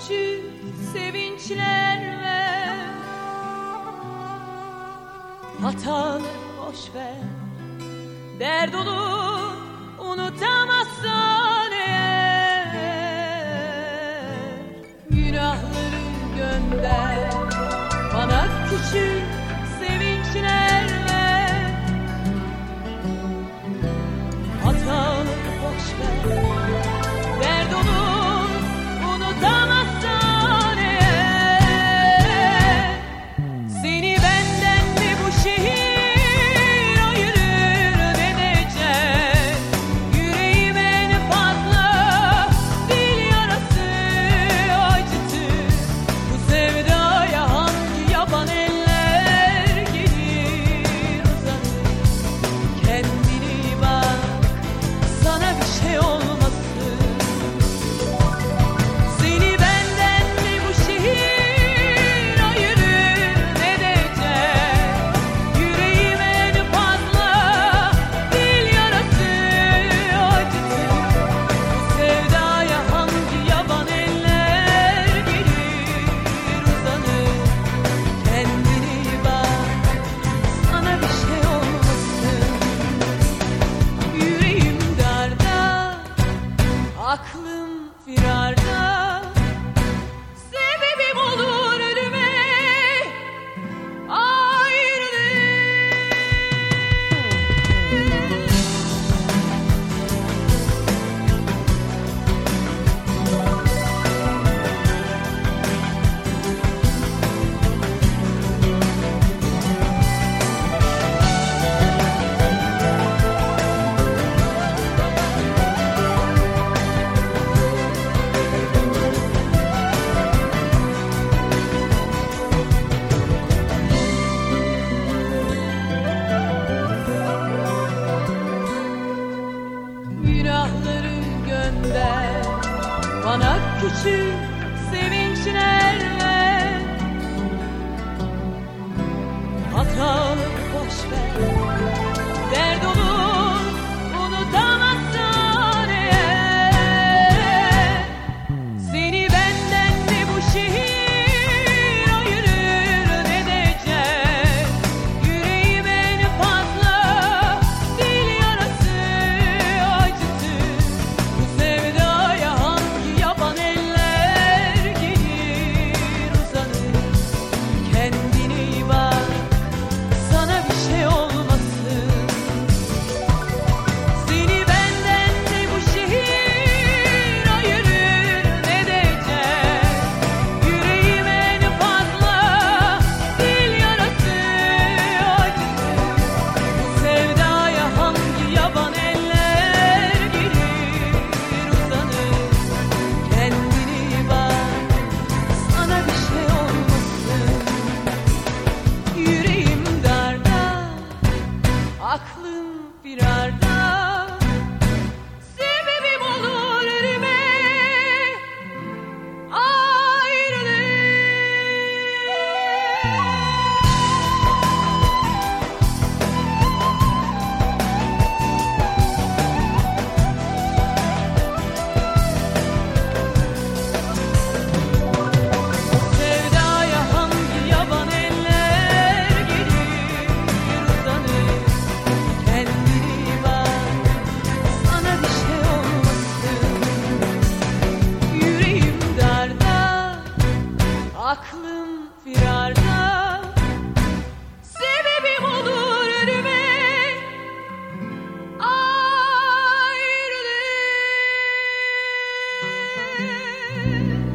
küçük sevinçler ver. Hataları boş ver. Dert olur unutamazsan eğer. Günahları gönder bana küçük gönder Bana küçük sevinçlerle Hatalı Amen.